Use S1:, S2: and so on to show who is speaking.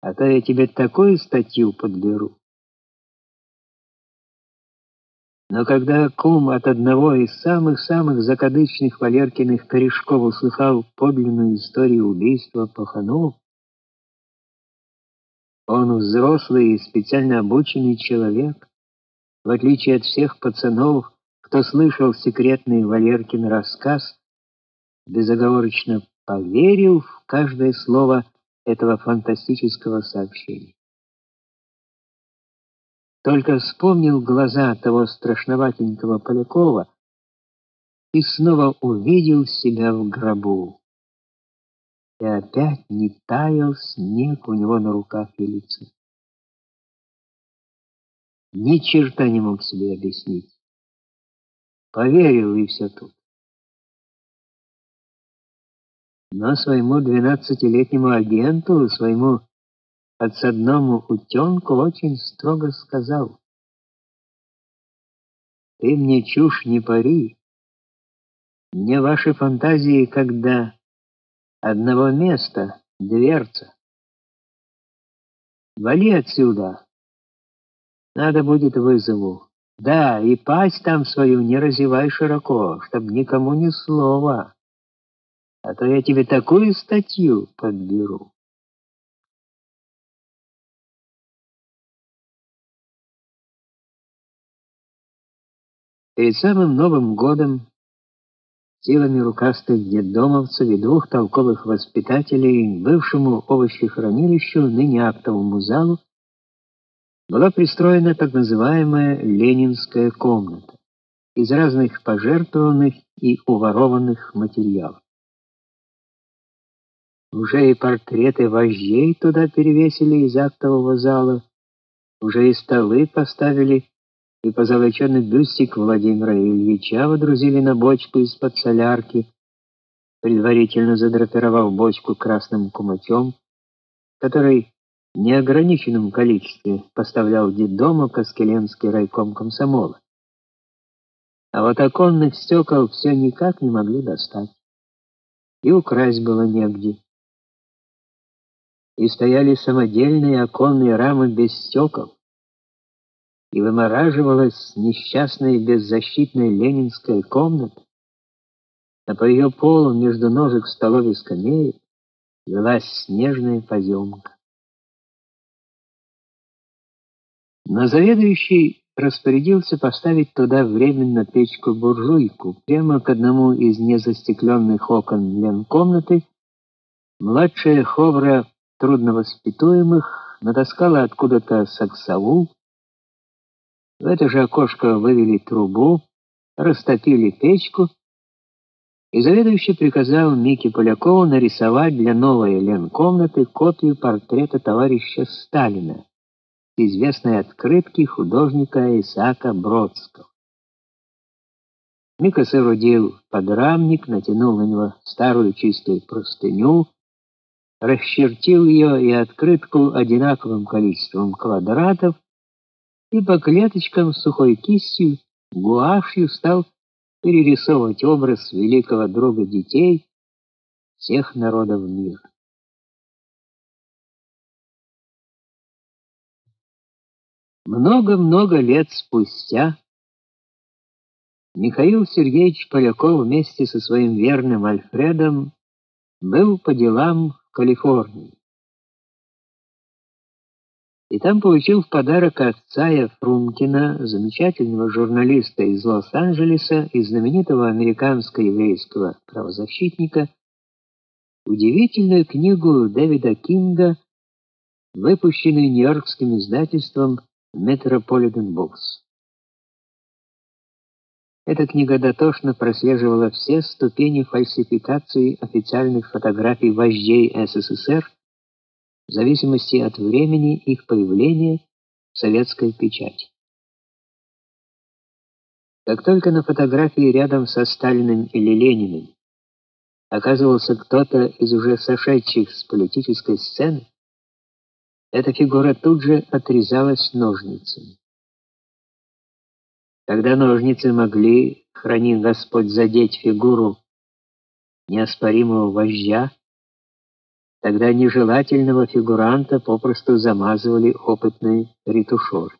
S1: а то я тебе такую статью подберу. Но когда кум от одного из самых-самых закадычных Валеркиных корешков услыхал подлинную историю убийства паханов, он взрослый и специально обученный человек, в отличие от всех пацанов, кто слышал секретный Валеркин рассказ, безоговорочно поверил в каждое слово этого фантастического сообщения. Только вспомнил глаза того страшноватенького Полякова и снова увидел себя в гробу. И опять не таял снег у него на руках и лице. Ни черта не мог себе объяснить. Поверил и все тут. Но своему двенадцатилетнему агенту, своему подсадному утенку очень строго сказал: "Ты мне чушь не пари. Мне ваши фантазии, когда одного места, дверца. Вали отсюда. Надо будет вызову. Да, и пасть там свою не разевай широко, чтоб никому ни слова. А то я тебе такую статью подберу. Перед самым Новым годом силами рукастых детдомовцев и двух толковых воспитателей бывшему овощехранилищу, ныне актовому залу, была пристроена так называемая Ленинская комната из разных пожертвованных и уворованных материалов. Уже и портреты вождей туда перевесили из актового зала, уже и столы поставили и позолоченный бюстик Владимира Ильича водрузили на бочку из-под солярки, предварительно задрапировав бочку красным кумачом, который в неограниченном количестве поставлял детдома Каскеленский райком комсомола. А вот оконных стекол все никак не могли достать. И украсть было негде. И стояли самодельные оконные рамы без стекол и вымораживалась несчастная беззащитная ленинская комната, а по ее полу между ножек столов и скамеек велась снежная поземка. Но заведующий распорядился поставить туда временно печку-буржуйку прямо к одному из незастекленных окон ленкомнаты. Младшая ховра трудновоспитуемых натаскала откуда-то саксовул, в это же окошко вывели трубу, растопили печку, и заведующий приказал Мике Полякову нарисовать для новой ленкомнаты копию портрета товарища Сталина известной открытки художника Исаака Бродского. Мика соорудил подрамник, натянул на него старую чистую простыню, расчертил ее и открытку одинаковым количеством квадратов, и по клеточкам сухой кистью, гуашью стал перерисовывать образ великого друга детей всех народов мира. Много-много лет спустя Михаил Сергеевич Поляков вместе со своим верным Альфредом был по делам Калифорнии и там получил в подарок от Цая Фрумкина, замечательного журналиста из Лос-Анджелеса и знаменитого американско-еврейского правозащитника, удивительную книгу Дэвида Кинга, выпущенную нью-йоркским издательством Metropolitan Books. Эта книга дотошно прослеживала все ступени фальсификации официальных фотографий вождей СССР в зависимости от времени их появления в советской печати. Как только на фотографии рядом со Сталиным или Лениным оказывался кто-то из уже сошедших с политической сцены, эта фигура тут же отрезалась ножницами. Когда ножницы могли, храни Господь, задеть фигуру неоспоримого вождя, Тогда нежелательного фигуранта попросту замазывали опытные ретушеры.